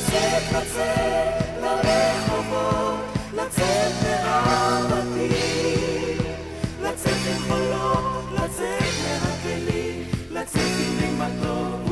לצאת, לצאת לרחובות, לצאת מהבתים, לצאת עם חולות, לצאת מהכלים, לצאת עם ממדות